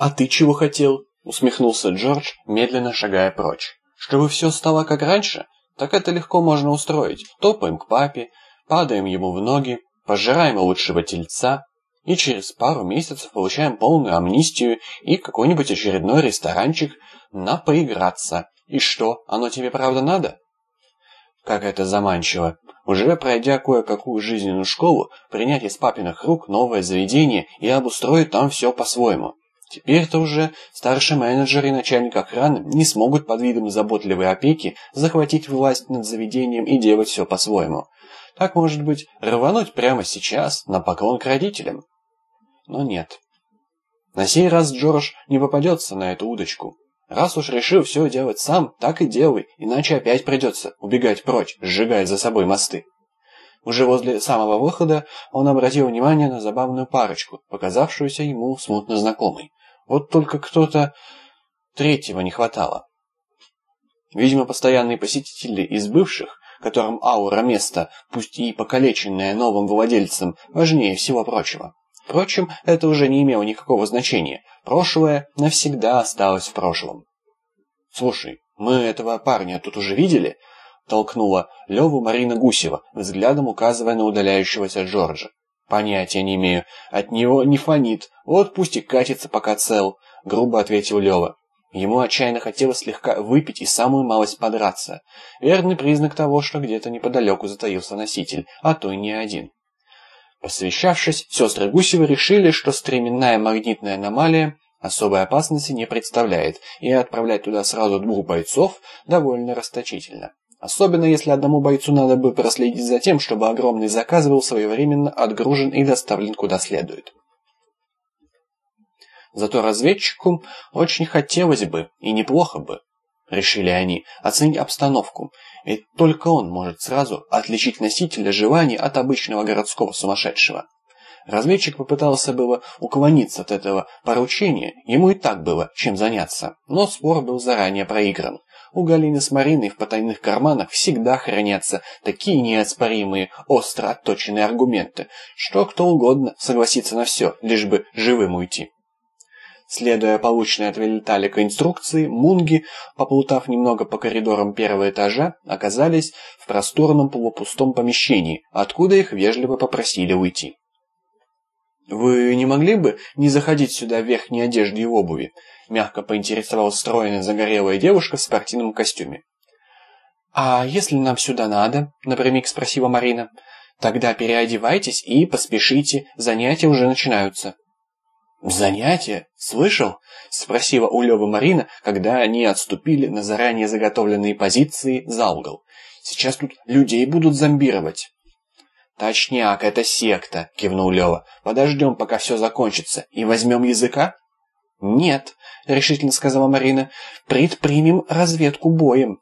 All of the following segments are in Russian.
«А ты чего хотел?» — усмехнулся Джордж, медленно шагая прочь. «Чтобы все стало как раньше? Так это легко можно устроить. Топаем к папе, падаем ему в ноги, пожираем лучшего тельца, и через пару месяцев получаем полную амнистию и какой-нибудь очередной ресторанчик на поиграться. И что, оно тебе правда надо? Как это заманчиво. Уже пройдя кое-какую жизненную школу, принять из папиных рук новое заведение и обустроить там все по-своему. Теперь-то уже старший менеджер и начальник охраны не смогут под видом заботливой опеки захватить власть над заведением и делать все по-своему. Так, может быть, рвануть прямо сейчас на поклон к родителям? Но нет. На сей раз Джордж не попадется на эту удочку. Раз уж решил все делать сам, так и делай, иначе опять придется убегать прочь, сжигая за собой мосты. Уже возле самого выхода он обратил внимание на забавную парочку, показавшуюся ему смутно знакомой. Вот только кто-то третьего не хватало. Видимо, постоянные посетители из бывших, которым аура места, пусть и покалеченная новым владельцем, важнее всего прочего. Впрочем, это уже не имело никакого значения. Прошлое навсегда осталось в прошлом. «Слушай, мы этого парня тут уже видели?» Толкнула Леву Марина Гусева, взглядом указывая на удаляющегося Джорджа. «Понятия не имею. От него не фонит. Вот пусть и катится, пока цел», — грубо ответил Лева. Ему отчаянно хотелось слегка выпить и самую малость подраться. Верный признак того, что где-то неподалеку затаился носитель, а то и не один. Посвящавшись, сестры Гусевы решили, что стременная магнитная аномалия особой опасности не представляет, и отправлять туда сразу двух бойцов довольно расточительно. Особенно если одному бойцу надо бы проследить за тем, чтобы огромный заказ был своевременно отгружен и доставлен куда следует. Зато разведчику очень хотелось бы, и неплохо бы, решили они, оценить обстановку ведь только он может сразу отличить носителя желаний от обычного городского сумасшедшего. Разведчик попытался было уклониться от этого поручения, ему и так было чем заняться, но спор был заранее проигран. У Галины с Мариной в потайных карманах всегда хранятся такие неоспоримые, остро отточенные аргументы, что кто угодно согласится на все, лишь бы живым уйти. Следуя полученной от Вилиталика инструкции, мунги, поплутав немного по коридорам первого этажа, оказались в просторном полупустом помещении, откуда их вежливо попросили уйти. «Вы не могли бы не заходить сюда в верхней одежде и обуви?» Мягко поинтересовалась стройная загорелая девушка в спортивном костюме. «А если нам сюда надо?» — напрямик спросила Марина. «Тогда переодевайтесь и поспешите, занятия уже начинаются». «Занятие? Слышал?» — спросила у Лёвы Марина, когда они отступили на заранее заготовленные позиции за угол. «Сейчас тут людей будут зомбировать». «Точняк, это секта», — кивнул Лёва. «Подождем, пока все закончится, и возьмем языка?» «Нет», — решительно сказала Марина, — «предпримем разведку боем».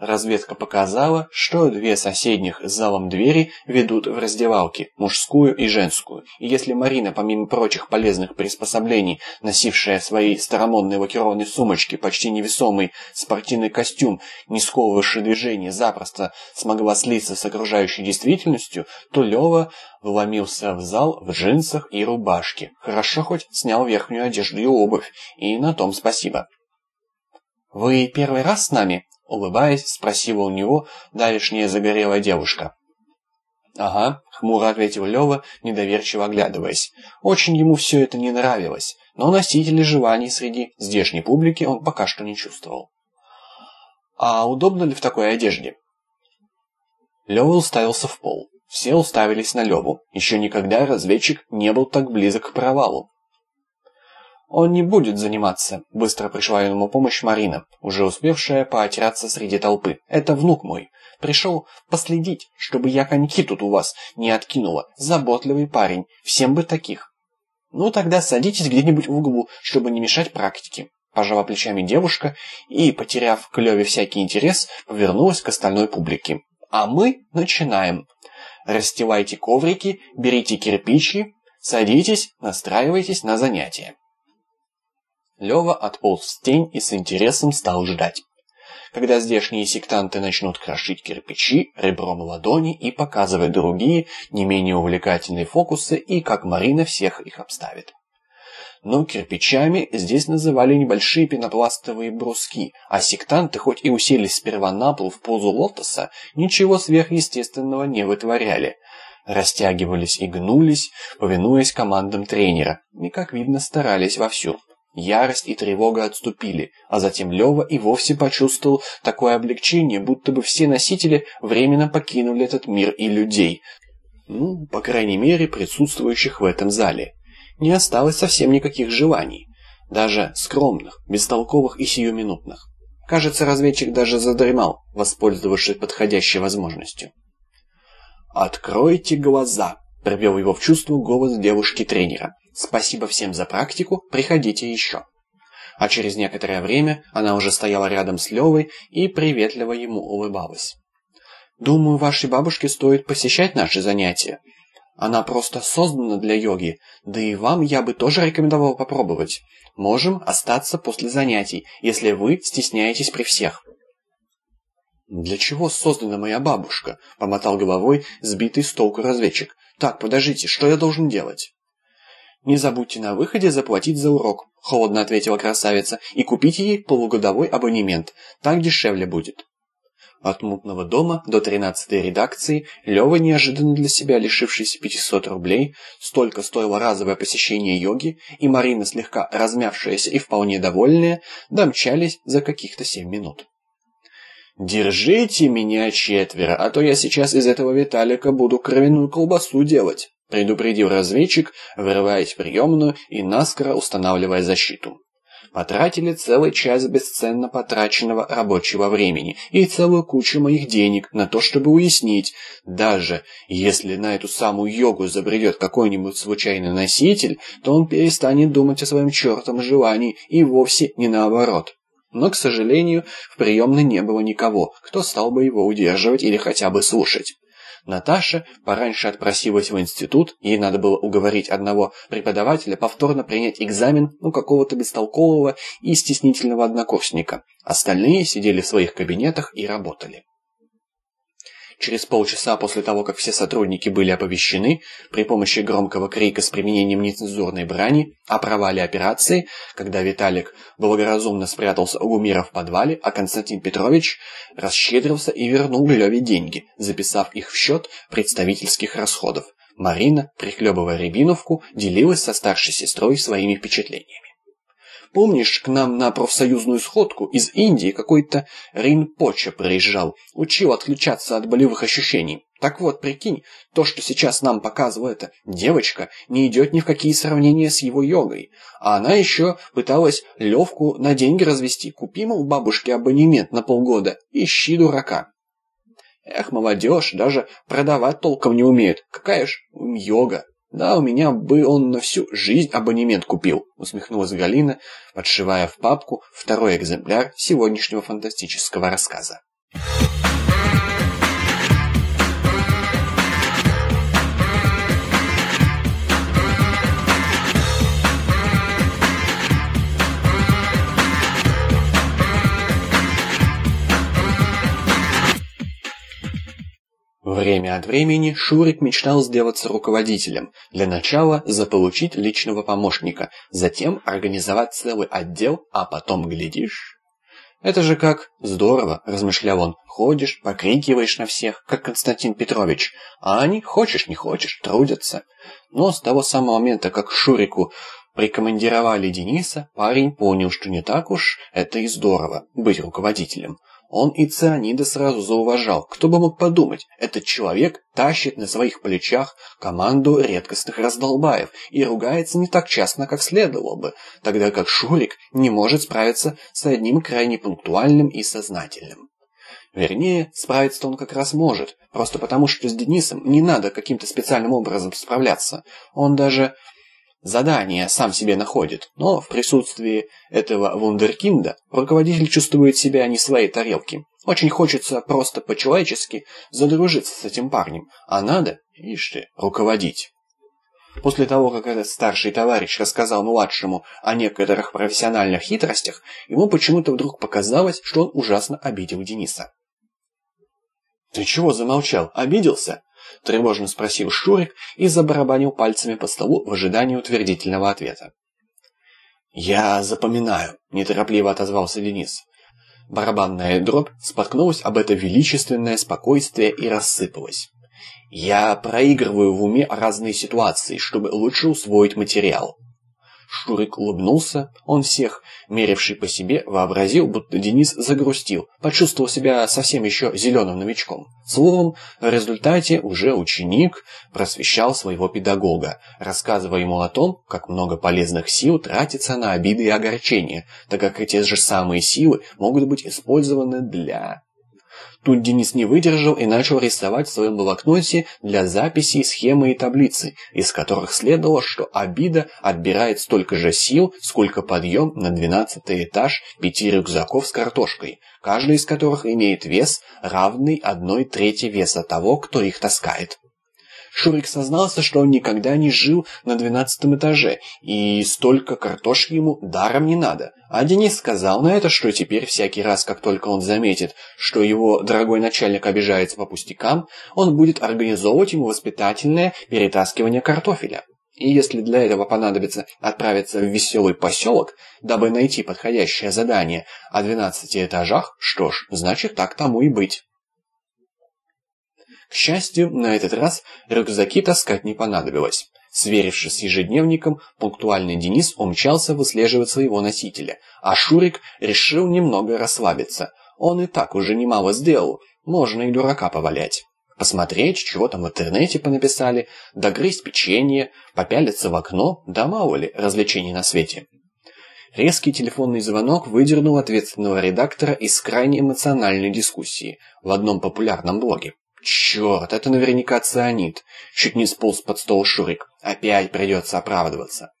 Разведка показала, что две соседних с залом двери ведут в раздевалки, мужскую и женскую. И если Марина, помимо прочих полезных приспособлений, носившая свои старомодные лакированные сумочки, почти невесомый спортивный костюм, не сковывавший движение, запросто смогла слиться с окружающей действительностью, то Лева вломился в зал в джинсах и рубашке. Хорошо хоть снял верхнюю одежду и обувь, и на том спасибо. «Вы первый раз с нами?» Улыбаясь, спросила у него давешняя загорелая девушка. «Ага», — хмуро ответил Лёва, недоверчиво оглядываясь. Очень ему все это не нравилось, но носителей желаний среди здешней публики он пока что не чувствовал. «А удобно ли в такой одежде?» Лёва уставился в пол. Все уставились на Леву. Еще никогда разведчик не был так близок к провалу. «Он не будет заниматься», — быстро пришла ему помощь Марина, уже успевшая поотираться среди толпы. «Это внук мой. Пришел последить, чтобы я коньки тут у вас не откинула. Заботливый парень. Всем бы таких». «Ну, тогда садитесь где-нибудь в углу, чтобы не мешать практике». Пожала плечами девушка и, потеряв к Леве всякий интерес, повернулась к остальной публике. «А мы начинаем. Расстилайте коврики, берите кирпичи, садитесь, настраивайтесь на занятия». Лева отполз в тень и с интересом стал ждать. Когда здешние сектанты начнут крошить кирпичи ребром ладони и показывать другие, не менее увлекательные фокусы, и как Марина всех их обставит. но кирпичами здесь называли небольшие пенопластовые бруски, а сектанты, хоть и уселись сперва на пол в позу лотоса, ничего сверхъестественного не вытворяли. Растягивались и гнулись, повинуясь командам тренера, и, как видно, старались вовсю. Ярость и тревога отступили, а затем Лева и вовсе почувствовал такое облегчение, будто бы все носители временно покинули этот мир и людей. Ну, по крайней мере, присутствующих в этом зале. Не осталось совсем никаких желаний, даже скромных, бестолковых и сиюминутных. Кажется, разведчик даже задремал, воспользовавшись подходящей возможностью. «Откройте глаза!» – привел его в чувство голос девушки-тренера. Спасибо всем за практику, приходите еще. А через некоторое время она уже стояла рядом с Левой и приветливо ему улыбалась. Думаю, вашей бабушке стоит посещать наши занятия. Она просто создана для йоги, да и вам я бы тоже рекомендовал попробовать. Можем остаться после занятий, если вы стесняетесь при всех. «Для чего создана моя бабушка?» — помотал головой сбитый с толку разведчик. «Так, подождите, что я должен делать?» «Не забудьте на выходе заплатить за урок», — холодно ответила красавица, «и купите ей полугодовой абонемент. Так дешевле будет». От мутного дома до тринадцатой редакции Лёва, неожиданно для себя лишившийся 500 рублей, столько стоило разовое посещение йоги, и Марина, слегка размявшаяся и вполне довольная, домчались за каких-то семь минут. «Держите меня четверо, а то я сейчас из этого Виталика буду кровяную колбасу делать» предупредил разведчик, вырываясь в приемную и наскоро устанавливая защиту. Потратили целый час бесценно потраченного рабочего времени и целую кучу моих денег на то, чтобы уяснить, даже если на эту самую йогу забредет какой-нибудь случайный носитель, то он перестанет думать о своем чертом желании и вовсе не наоборот. Но, к сожалению, в приемной не было никого, кто стал бы его удерживать или хотя бы слушать. Наташа пораньше отпросилась в институт, ей надо было уговорить одного преподавателя повторно принять экзамен у какого-то бестолкового и стеснительного однокурсника. Остальные сидели в своих кабинетах и работали. Через полчаса после того, как все сотрудники были оповещены при помощи громкого крика с применением нецензурной брани о провале операции, когда Виталик благоразумно спрятался у Гумира в подвале, а Константин Петрович расщедрился и вернул Леве деньги, записав их в счет представительских расходов. Марина, прихлебывая рябиновку, делилась со старшей сестрой своими впечатлениями. Помнишь, к нам на профсоюзную сходку из Индии какой-то Ринпоче приезжал, учил отключаться от болевых ощущений. Так вот, прикинь, то, что сейчас нам показывает эта девочка, не идет ни в какие сравнения с его йогой. А она еще пыталась Левку на деньги развести. Купи, мол, бабушке абонемент на полгода. Ищи дурака. Эх, молодежь, даже продавать толком не умеет. Какая ж йога. «Да, у меня бы он на всю жизнь абонемент купил», усмехнулась Галина, подшивая в папку второй экземпляр сегодняшнего фантастического рассказа. Время от времени Шурик мечтал сделаться руководителем. Для начала заполучить личного помощника, затем организовать целый отдел, а потом, глядишь... «Это же как здорово», — размышлял он. «Ходишь, покрикиваешь на всех, как Константин Петрович, а они, хочешь не хочешь, трудятся». Но с того самого момента, как Шурику прикомандировали Дениса, парень понял, что не так уж это и здорово быть руководителем. Он и цианида сразу зауважал. Кто бы мог подумать, этот человек тащит на своих плечах команду редкостных раздолбаев и ругается не так часто, как следовало бы, тогда как Шурик не может справиться с одним крайне пунктуальным и сознательным. Вернее, справиться-то он как раз может, просто потому что с Денисом не надо каким-то специальным образом справляться. Он даже задание сам себе находит, но в присутствии этого вундеркинда руководитель чувствует себя не своей тарелки. Очень хочется просто по-человечески задружиться с этим парнем, а надо, ишь ты, руководить. После того, как этот старший товарищ рассказал младшему о некоторых профессиональных хитростях, ему почему-то вдруг показалось, что он ужасно обидел Дениса. «Ты чего замолчал? Обиделся?» – тревожно спросил Шурик и забарабанил пальцами по столу в ожидании утвердительного ответа. «Я запоминаю», — неторопливо отозвался Денис. Барабанная дробь споткнулась об это величественное спокойствие и рассыпалась. «Я проигрываю в уме разные ситуации, чтобы лучше усвоить материал. Шурик улыбнулся. Он всех, меривший по себе, вообразил, будто Денис загрустил, почувствовал себя совсем еще зеленым новичком. Словом, в результате уже ученик просвещал своего педагога, рассказывая ему о том, как много полезных сил тратится на обиды и огорчения, так как эти же самые силы могут быть использованы для Тут Денис не выдержал и начал рисовать в своем блокноте для записей схемы и таблицы, из которых следовало, что обида отбирает столько же сил, сколько подъем на двенадцатый этаж пяти рюкзаков с картошкой, каждый из которых имеет вес, равный одной трети веса того, кто их таскает. Шурик сознался, что он никогда не жил на двенадцатом этаже, и столько картошки ему даром не надо. А Денис сказал на это, что теперь всякий раз, как только он заметит, что его дорогой начальник обижается по пустякам, он будет организовывать ему воспитательное перетаскивание картофеля. И если для этого понадобится отправиться в веселый поселок, дабы найти подходящее задание о двенадцати этажах, что ж, значит так тому и быть. К счастью, на этот раз рюкзаки таскать не понадобилось. Сверившись с ежедневником, пунктуальный Денис умчался выслеживать своего носителя, а Шурик решил немного расслабиться. Он и так уже немало сделал, можно и дурака повалять. Посмотреть, чего там в интернете понаписали, догрызть печенье, попялиться в окно, да мало ли развлечений на свете. Резкий телефонный звонок выдернул ответственного редактора из крайне эмоциональной дискуссии в одном популярном блоге. Черт, это наверняка цианид. Чуть не сполз под стол Шурик. Опять придется оправдываться.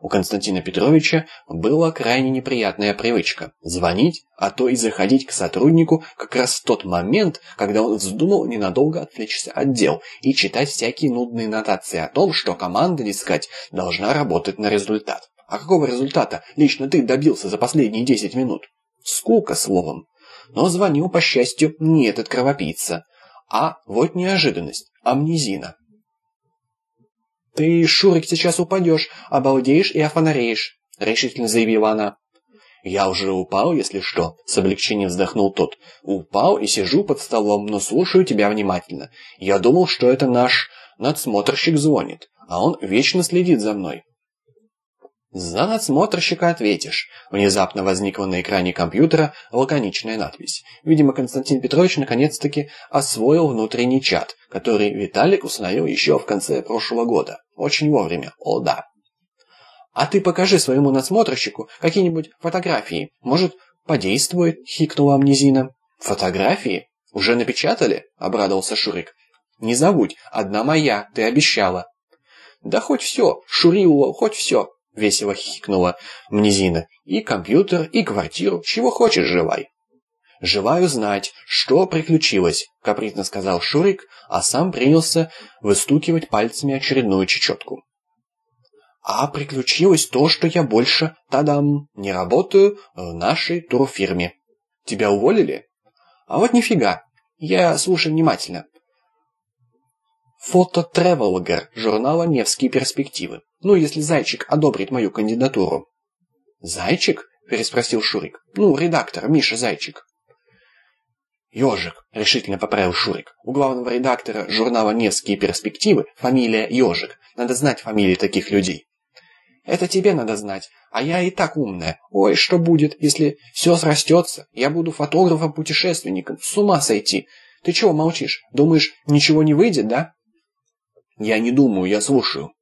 У Константина Петровича была крайне неприятная привычка – звонить, а то и заходить к сотруднику как раз в тот момент, когда он вздумал ненадолго отвлечься от дел и читать всякие нудные нотации о том, что команда, дескать, должна работать на результат. А какого результата лично ты добился за последние 10 минут? Скука, словом. Но звонил, по счастью, не этот кровопийца. А вот неожиданность. Амнезина. «Ты, Шурик, сейчас упадешь, обалдеешь и офонареешь», — решительно заявила она. «Я уже упал, если что», — с облегчением вздохнул тот. «Упал и сижу под столом, но слушаю тебя внимательно. Я думал, что это наш надсмотрщик звонит, а он вечно следит за мной. «За надсмотрщика ответишь», — внезапно возникла на экране компьютера лаконичная надпись. Видимо, Константин Петрович наконец-таки освоил внутренний чат, который Виталик установил еще в конце прошлого года. Очень вовремя, о да. «А ты покажи своему надсмотрщику какие-нибудь фотографии. Может, подействует?» — хикнула Амнезина. «Фотографии? Уже напечатали?» — обрадовался Шурик. «Не забудь, одна моя, ты обещала». «Да хоть все, Шурилова, хоть все», — весело хихикнула Мнезина. «И компьютер, и квартиру, чего хочешь, желай». «Желаю знать, что приключилось», — капризно сказал Шурик, а сам принялся выстукивать пальцами очередную чечетку. «А приключилось то, что я больше, тадам, не работаю в нашей турфирме. Тебя уволили?» «А вот нифига. Я слушаю внимательно. Фото Тревелгер журнала «Невские перспективы». Ну, если Зайчик одобрит мою кандидатуру. «Зайчик?» – переспросил Шурик. «Ну, редактор, Миша Зайчик». «Ежик», – решительно поправил Шурик. «У главного редактора журнала «Невские перспективы» фамилия Ежик. Надо знать фамилии таких людей». «Это тебе надо знать, а я и так умная. Ой, что будет, если все срастется? Я буду фотографом-путешественником. С ума сойти. Ты чего молчишь? Думаешь, ничего не выйдет, да?» «Я не думаю, я слушаю».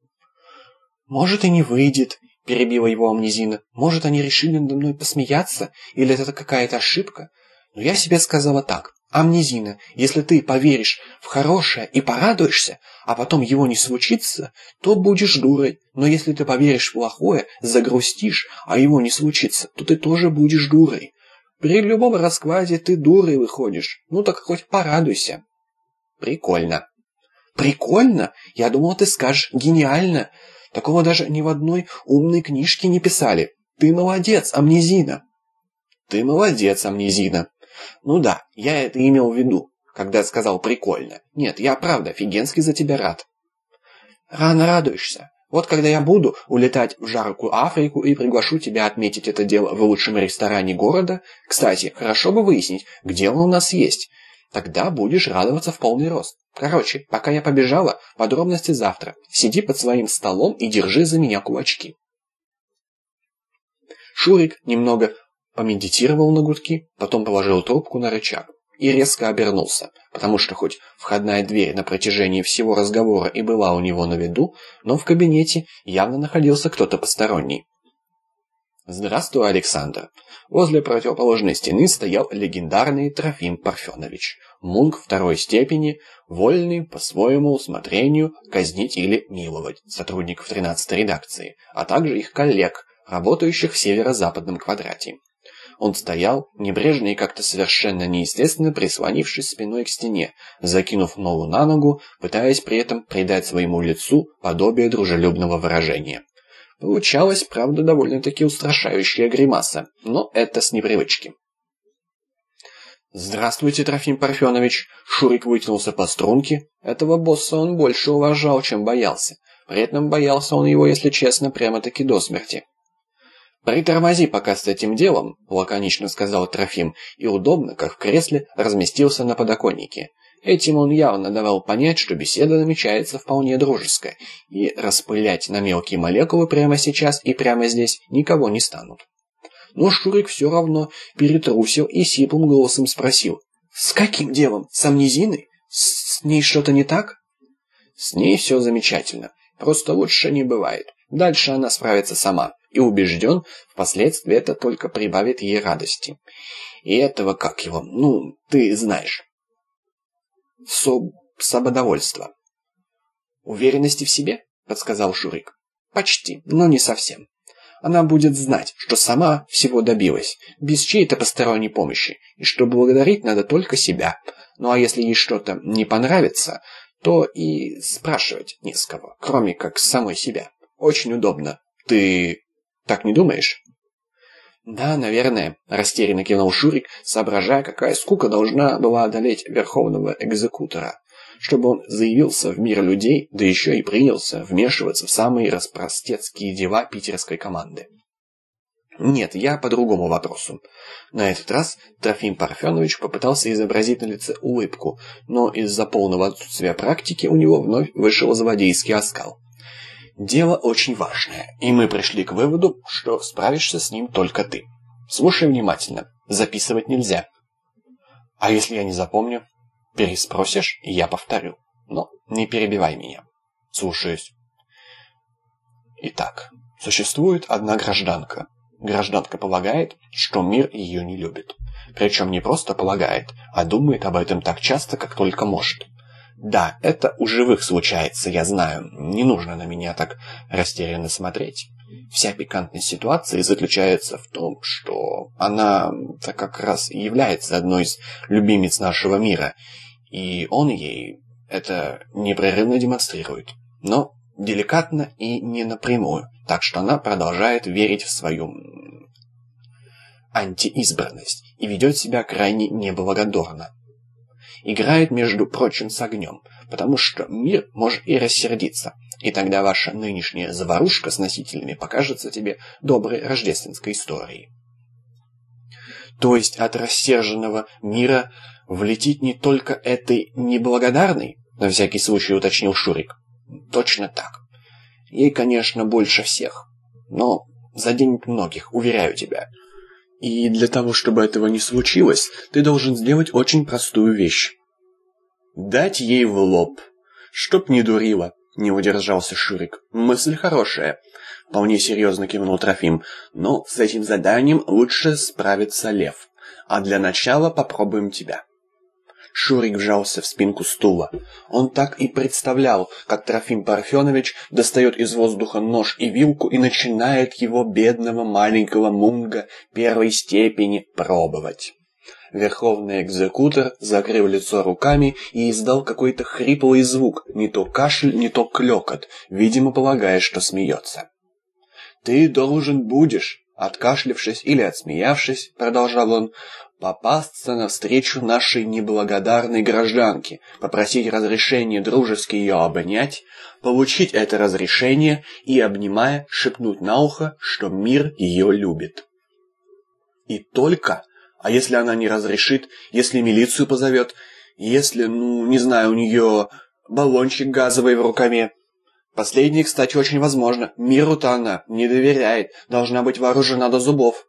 «Может, и не выйдет», — перебила его амнезина. «Может, они решили надо мной посмеяться? Или это какая-то ошибка? Но я себе сказала так. Амнезина, если ты поверишь в хорошее и порадуешься, а потом его не случится, то будешь дурой. Но если ты поверишь в плохое, загрустишь, а его не случится, то ты тоже будешь дурой. При любом раскладе ты дурой выходишь. Ну так хоть порадуйся». «Прикольно», Прикольно? Я думал, ты скажешь гениально. Такого даже ни в одной умной книжке не писали. Ты молодец, амнезина. Ты молодец, амнезина. Ну да, я это имел в виду, когда сказал прикольно. Нет, я правда офигенски за тебя рад. Рано радуешься. Вот когда я буду улетать в жаркую Африку и приглашу тебя отметить это дело в лучшем ресторане города, кстати, хорошо бы выяснить, где он у нас есть. Тогда будешь радоваться в полный рост. Короче, пока я побежала, подробности завтра. Сиди под своим столом и держи за меня кулачки. Шурик немного помедитировал на гудки, потом положил трубку на рычаг и резко обернулся, потому что хоть входная дверь на протяжении всего разговора и была у него на виду, но в кабинете явно находился кто-то посторонний. «Здравствуй, Александр!» Возле противоположной стены стоял легендарный Трофим Парфенович, мунк второй степени, вольный по своему усмотрению казнить или миловать сотрудников 13-й редакции, а также их коллег, работающих в северо-западном квадрате. Он стоял, небрежно и как-то совершенно неестественно прислонившись спиной к стене, закинув ногу на ногу, пытаясь при этом придать своему лицу подобие дружелюбного выражения. Получалась, правда, довольно-таки устрашающая гримаса, но это с непривычки. «Здравствуйте, Трофим Парфенович!» Шурик вытянулся по струнке. Этого босса он больше уважал, чем боялся. При этом боялся он его, если честно, прямо-таки до смерти. «Притормози пока с этим делом», — лаконично сказал Трофим, и удобно, как в кресле, разместился на подоконнике. Этим он явно давал понять, что беседа намечается вполне дружеская, и распылять на мелкие молекулы прямо сейчас и прямо здесь никого не станут. Но Шурик все равно перетрусил и сиплым голосом спросил. «С каким делом? С амнезиной? С, с ней что-то не так?» «С ней все замечательно. Просто лучше не бывает. Дальше она справится сама и убежден, впоследствии это только прибавит ей радости. И этого, как его, ну, ты знаешь. Соб... Самодовольство. Уверенности в себе, подсказал Шурик. Почти, но не совсем. Она будет знать, что сама всего добилась, без чьей-то посторонней помощи, и что благодарить надо только себя. Ну а если ей что-то не понравится, то и спрашивать не с кого, кроме как самой себя. Очень удобно. Ты так не думаешь?» «Да, наверное», – растерянно кивнул Шурик, соображая, какая скука должна была одолеть верховного экзекутора, чтобы он заявился в мир людей, да еще и принялся вмешиваться в самые распростецкие дела питерской команды. «Нет, я по другому вопросу». На этот раз Трофим Парфенович попытался изобразить на лице улыбку, но из-за полного отсутствия практики у него вновь вышел заводейский оскал. Дело очень важное, и мы пришли к выводу, что справишься с ним только ты. Слушай внимательно, записывать нельзя. А если я не запомню? Переспросишь, и я повторю. Но не перебивай меня. Слушаюсь. Итак, существует одна гражданка. Гражданка полагает, что мир ее не любит. Причем не просто полагает, а думает об этом так часто, как только может. Да, это у живых случается, я знаю. Не нужно на меня так растерянно смотреть. Вся пикантность ситуации заключается в том, что она-то как раз и является одной из любимец нашего мира, и он ей это непрерывно демонстрирует. Но деликатно и не напрямую, так что она продолжает верить в свою антиизбранность и ведет себя крайне неблагодарно играет, между прочим, с огнем, потому что мир может и рассердиться, и тогда ваша нынешняя заварушка с носителями покажется тебе доброй рождественской историей. То есть от рассерженного мира влетит не только этой неблагодарной, на всякий случай уточнил Шурик. Точно так. Ей, конечно, больше всех, но заденет многих, уверяю тебя. И для того, чтобы этого не случилось, ты должен сделать очень простую вещь. Дать ей в лоб. Чтоб не дурила, не удержался Шурик. Мысль хорошая. Вполне серьезно кивнул Трофим. Но с этим заданием лучше справится Лев. А для начала попробуем тебя. Шурик вжался в спинку стула. Он так и представлял, как Трофим Парфенович достает из воздуха нож и вилку и начинает его бедного маленького мунга первой степени пробовать. Верховный экзекутор закрыл лицо руками и издал какой-то хриплый звук, не то кашель, не то клёкот, видимо, полагая, что смеется. «Ты должен будешь», Откашлившись или отсмеявшись, продолжал он, попасться навстречу нашей неблагодарной гражданке, попросить разрешения дружески ее обнять, получить это разрешение и, обнимая, шепнуть на ухо, что мир ее любит. И только, а если она не разрешит, если милицию позовет, если, ну, не знаю, у нее баллончик газовый в рукаве. Последнее, кстати, очень возможно. Миру-то она не доверяет, должна быть вооружена до зубов.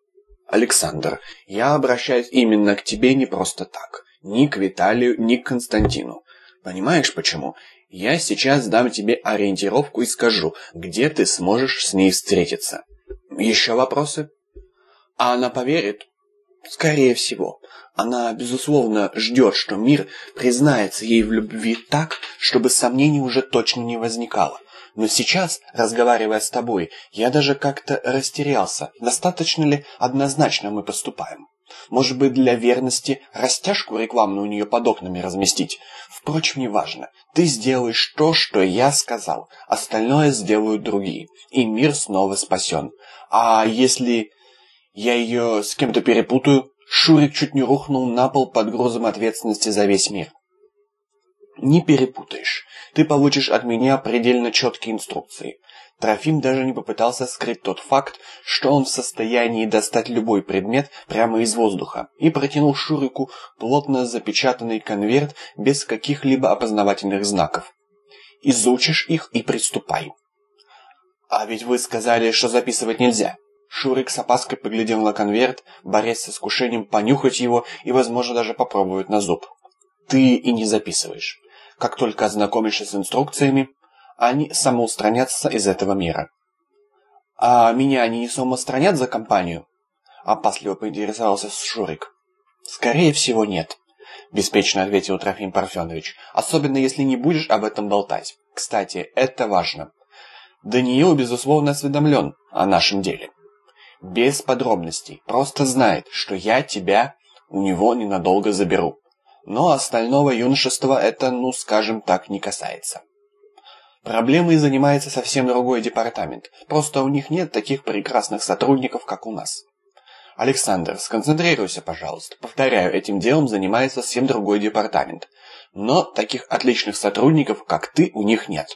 Александр, я обращаюсь именно к тебе не просто так. Ни к Виталию, ни к Константину. Понимаешь почему? Я сейчас дам тебе ориентировку и скажу, где ты сможешь с ней встретиться. Еще вопросы? А она поверит? Скорее всего. Она, безусловно, ждет, что мир признается ей в любви так, чтобы сомнений уже точно не возникало. Но сейчас, разговаривая с тобой, я даже как-то растерялся, достаточно ли однозначно мы поступаем. Может быть, для верности растяжку рекламную у нее под окнами разместить? Впрочем, неважно. Ты сделаешь то, что я сказал. Остальное сделают другие. И мир снова спасен. А если я ее с кем-то перепутаю? Шурик чуть не рухнул на пол под грузом ответственности за весь мир. Не перепутаешь. Ты получишь от меня предельно четкие инструкции. Трофим даже не попытался скрыть тот факт, что он в состоянии достать любой предмет прямо из воздуха, и протянул Шурику плотно запечатанный конверт без каких-либо опознавательных знаков. «Изучишь их и приступай». «А ведь вы сказали, что записывать нельзя». Шурик с опаской поглядел на конверт, борясь с искушением понюхать его и, возможно, даже попробовать на зуб. «Ты и не записываешь. Как только ознакомишься с инструкциями, они самоустранятся из этого мира. «А меня они не самоустранят за компанию?» Опасливо поинтересовался Шурик. «Скорее всего, нет», — беспечно ответил Трофим Парфенович. «Особенно, если не будешь об этом болтать. Кстати, это важно. Даниил, безусловно, осведомлен о нашем деле. Без подробностей. Просто знает, что я тебя у него ненадолго заберу. Но остального юношества это, ну, скажем так, не касается. Проблемой занимается совсем другой департамент. Просто у них нет таких прекрасных сотрудников, как у нас. Александр, сконцентрируйся, пожалуйста. Повторяю, этим делом занимается совсем другой департамент. Но таких отличных сотрудников, как ты, у них нет.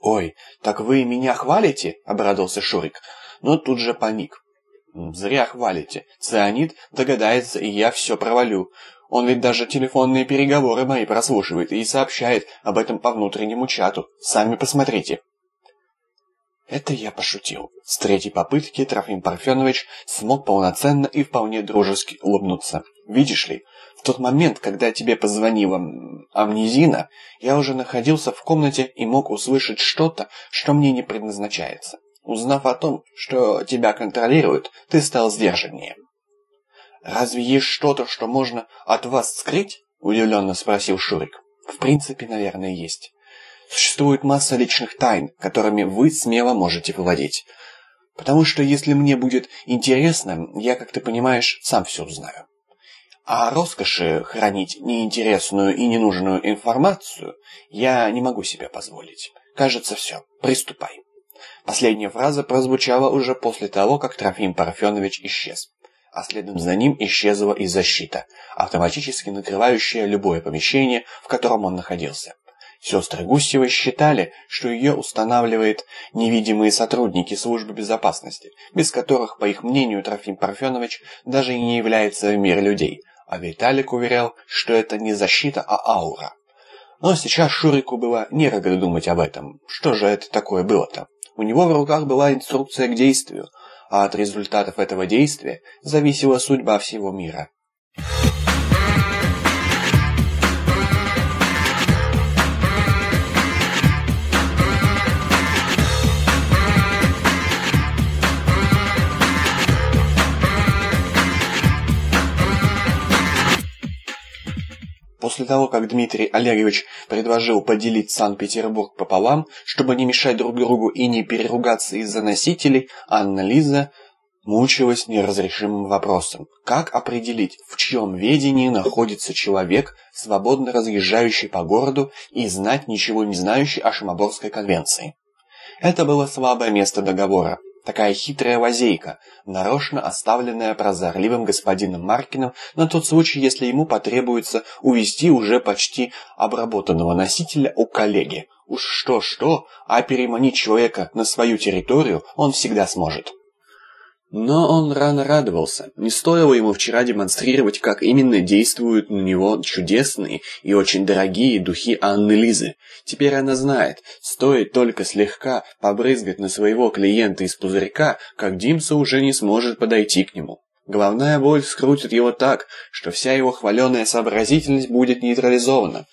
«Ой, так вы меня хвалите?» – обрадовался Шурик, но тут же паник. «Зря хвалите. Цианид догадается, и я все провалю. Он ведь даже телефонные переговоры мои прослушивает и сообщает об этом по внутреннему чату. Сами посмотрите». Это я пошутил. С третьей попытки Трофим Парфенович смог полноценно и вполне дружески улыбнуться. Видишь ли, в тот момент, когда тебе позвонила амнезина, я уже находился в комнате и мог услышать что-то, что мне не предназначается. Узнав о том, что тебя контролируют, ты стал сдержаннее. «Разве есть что-то, что можно от вас скрыть?» – удивленно спросил Шурик. «В принципе, наверное, есть. Существует масса личных тайн, которыми вы смело можете владеть. Потому что если мне будет интересно, я, как ты понимаешь, сам все узнаю. А роскоши хранить неинтересную и ненужную информацию я не могу себе позволить. Кажется, все. Приступай. Последняя фраза прозвучала уже после того, как Трофим Парфенович исчез. А следом за ним исчезла и защита, автоматически накрывающая любое помещение, в котором он находился. Сестры Гусевы считали, что ее устанавливает невидимые сотрудники службы безопасности, без которых, по их мнению, Трофим Парфенович даже и не является в мире людей, а Виталик уверял, что это не защита, а аура. Но сейчас Шурику было некогда думать об этом. Что же это такое было-то? У него в руках была инструкция к действию, а от результатов этого действия зависела судьба всего мира. После того, как Дмитрий Олегович предложил поделить Санкт-Петербург пополам, чтобы не мешать друг другу и не переругаться из-за носителей, Анна Лиза мучилась неразрешимым вопросом. Как определить, в чьем ведении находится человек, свободно разъезжающий по городу и знать ничего не знающий о Шимоборской конвенции? Это было слабое место договора. Такая хитрая лазейка, нарочно оставленная прозорливым господином Маркиным на тот случай, если ему потребуется увести уже почти обработанного носителя у коллеги. Уж что-что, а переманить человека на свою территорию он всегда сможет. Но он рано радовался. Не стоило ему вчера демонстрировать, как именно действуют на него чудесные и очень дорогие духи Анны Лизы. Теперь она знает, стоит только слегка побрызгать на своего клиента из пузырька, как Димса уже не сможет подойти к нему. Головная боль скрутит его так, что вся его хваленая сообразительность будет нейтрализована.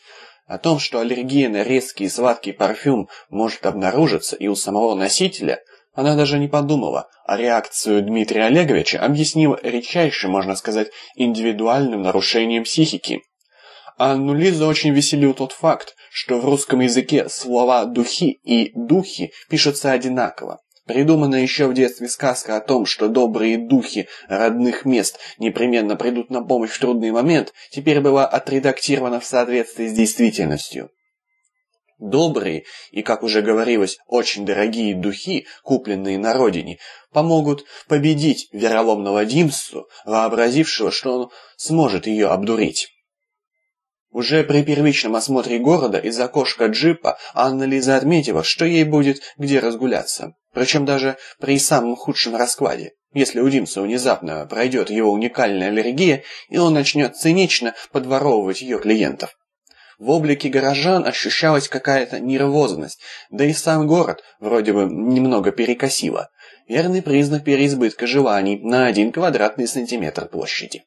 О том, что аллергия на резкий и сладкий парфюм может обнаружиться и у самого носителя – она даже не подумала, а реакцию Дмитрия Олеговича объяснила редчайшим, можно сказать, индивидуальным нарушением психики. Анну Лизу очень веселил тот факт, что в русском языке слова «духи» и «духи» пишутся одинаково. Придуманная еще в детстве сказка о том, что добрые духи родных мест непременно придут на помощь в трудный момент, теперь была отредактирована в соответствии с действительностью. Добрые и, как уже говорилось, очень дорогие духи, купленные на родине, помогут победить вероломного Димсу, вообразившего, что он сможет ее обдурить. Уже при первичном осмотре города из окошка джипа Анна Лиза отметила, что ей будет где разгуляться. Причем даже при самом худшем раскладе. Если у Димса внезапно пройдет его уникальная аллергия, и он начнет цинично подворовывать ее клиентов. В облике горожан ощущалась какая-то нервозность, да и сам город вроде бы немного перекосило. Верный признак переизбытка желаний на один квадратный сантиметр площади.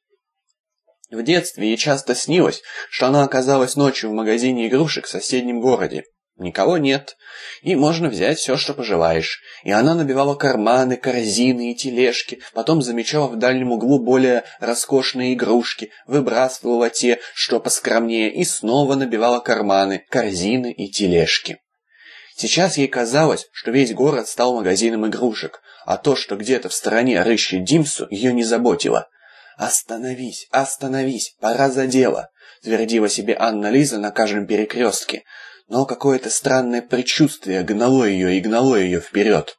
В детстве ей часто снилось, что она оказалась ночью в магазине игрушек в соседнем городе. Никого нет, и можно взять все, что пожелаешь. И она набивала карманы, корзины и тележки, потом замечала в дальнем углу более роскошные игрушки, выбрасывала те, что поскромнее, и снова набивала карманы, корзины и тележки. Сейчас ей казалось, что весь город стал магазином игрушек, а то, что где-то в стороне рыщет Димсу, ее не заботило. «Остановись, остановись, пора за дело», — твердила себе Анна Лиза на каждом перекрестке но какое-то странное предчувствие гнало ее и гнало ее вперед.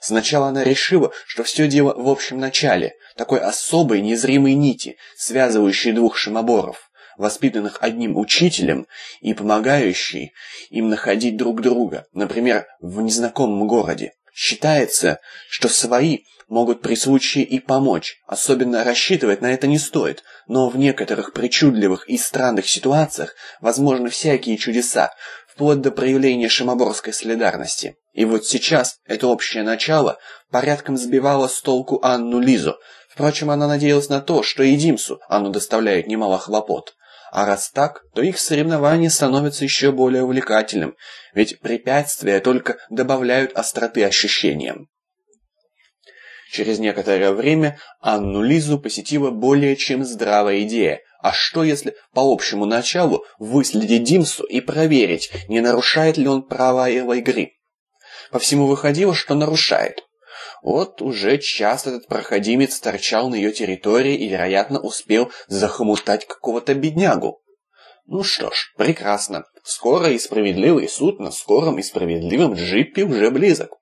Сначала она решила, что все дело в общем начале, такой особой незримой нити, связывающей двух шимоборов, воспитанных одним учителем и помогающей им находить друг друга, например, в незнакомом городе. Считается, что свои могут при случае и помочь, особенно рассчитывать на это не стоит, но в некоторых причудливых и странных ситуациях возможны всякие чудеса, вплоть до проявления шимоборской солидарности. И вот сейчас это общее начало порядком сбивало с толку Анну Лизу. Впрочем, она надеялась на то, что и Димсу оно доставляет немало хлопот. А раз так, то их соревнование становится еще более увлекательным, ведь препятствия только добавляют остроты ощущениям. Через некоторое время Анну Лизу посетила более чем здравая идея. А что если по общему началу выследить Димсу и проверить, не нарушает ли он правила игры? По всему выходило, что нарушает. Вот уже час этот проходимец торчал на ее территории и, вероятно, успел захомутать какого-то беднягу. Ну что ж, прекрасно. Скоро и справедливый суд на скором и справедливом джипе уже близок.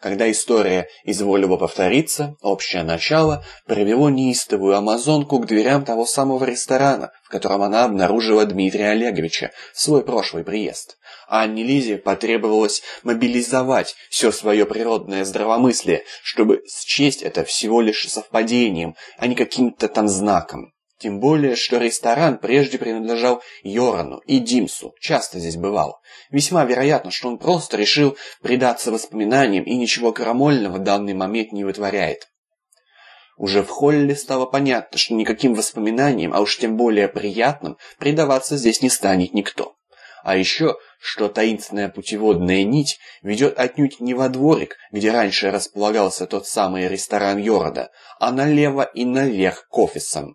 Когда история изволила повториться, общее начало привело неистовую амазонку к дверям того самого ресторана, в котором она обнаружила Дмитрия Олеговича в свой прошлый приезд. А Анне Лизе потребовалось мобилизовать все свое природное здравомыслие, чтобы счесть это всего лишь совпадением, а не каким-то там знаком. Тем более, что ресторан прежде принадлежал Йорану и Димсу, часто здесь бывал. Весьма вероятно, что он просто решил предаться воспоминаниям и ничего крамольного в данный момент не вытворяет. Уже в холле стало понятно, что никаким воспоминаниям, а уж тем более приятным, предаваться здесь не станет никто. А еще, что таинственная путеводная нить ведет отнюдь не во дворик, где раньше располагался тот самый ресторан Йорода, а налево и наверх к офисам.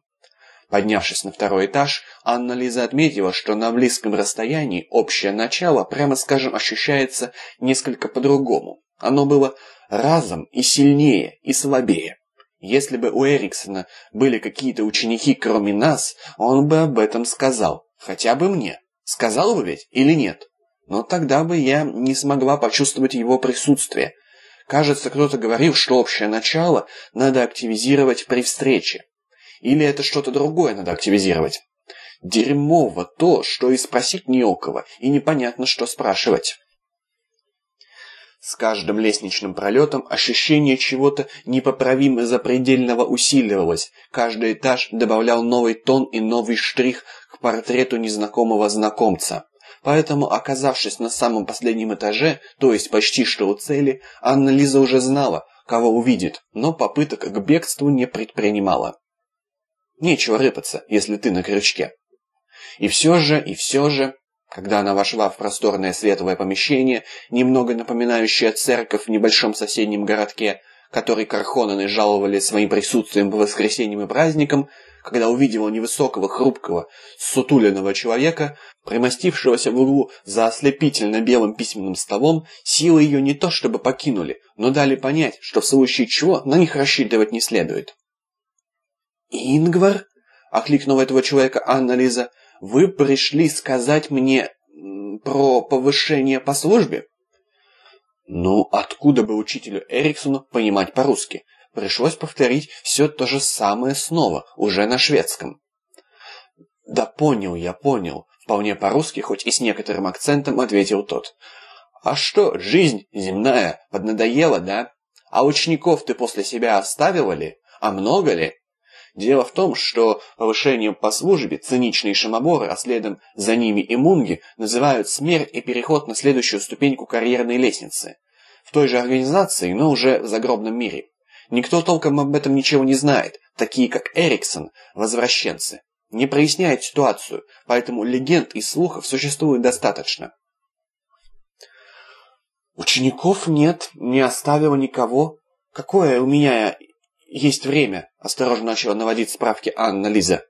Поднявшись на второй этаж, Анна Лиза отметила, что на близком расстоянии общее начало, прямо скажем, ощущается несколько по-другому. Оно было разом и сильнее, и слабее. Если бы у Эриксона были какие-то ученики, кроме нас, он бы об этом сказал. Хотя бы мне. Сказал бы ведь или нет? Но тогда бы я не смогла почувствовать его присутствие. Кажется, кто-то говорил, что общее начало надо активизировать при встрече. Или это что-то другое надо активизировать. Дерьмово то, что и спросить не у кого, и непонятно, что спрашивать. С каждым лестничным пролетом ощущение чего-то непоправимо запредельного усиливалось. Каждый этаж добавлял новый тон и новый штрих к портрету незнакомого знакомца. Поэтому, оказавшись на самом последнем этаже, то есть почти что у цели, Анна Лиза уже знала, кого увидит, но попыток к бегству не предпринимала. Нечего рыпаться, если ты на крючке. И все же, и все же, когда она вошла в просторное светлое помещение, немного напоминающее церковь в небольшом соседнем городке, который Кархонаны жаловали своим присутствием по воскресеньям и праздникам, когда увидела невысокого, хрупкого, сутуленного человека, примостившегося в углу за ослепительно белым письменным столом, силы ее не то чтобы покинули, но дали понять, что в случае чего на них рассчитывать не следует. «Ингвар?» — окликнула этого человека Анна-Лиза — вы пришли сказать мне про повышение по службе? Ну, откуда бы учителю Эриксону понимать по-русски? Пришлось повторить все то же самое снова, уже на шведском. Да понял я, понял. Вполне по-русски, хоть и с некоторым акцентом, ответил тот. А что, жизнь земная поднадоела, да? А учеников ты после себя оставила ли? А много ли? Дело в том, что повышением по службе циничные шамоборы, а следом за ними и мунги, называют смерть и переход на следующую ступеньку карьерной лестницы. В той же организации, но уже в загробном мире. Никто толком об этом ничего не знает, такие как Эриксон, возвращенцы. Не проясняет ситуацию, поэтому легенд и слухов существует достаточно. Учеников нет, не оставила никого. Какое у меня есть время», — осторожно начала наводить справки Анна Лиза.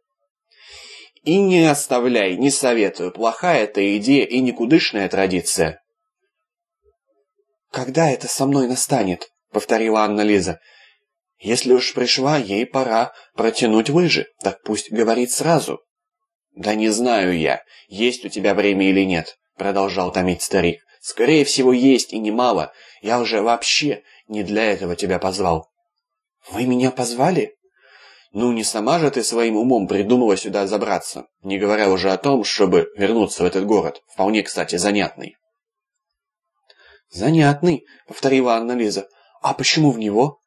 «И не оставляй, не советую. Плохая эта идея и никудышная традиция». «Когда это со мной настанет?» — повторила Анна Лиза. «Если уж пришла, ей пора протянуть лыжи, так пусть говорит сразу». «Да не знаю я, есть у тебя время или нет», — продолжал томить старик. «Скорее всего, есть и немало. Я уже вообще не для этого тебя позвал». «Вы меня позвали?» «Ну, не сама же ты своим умом придумала сюда забраться, не говоря уже о том, чтобы вернуться в этот город, вполне, кстати, занятный». «Занятный», — повторила Анна-Лиза. «А почему в него?»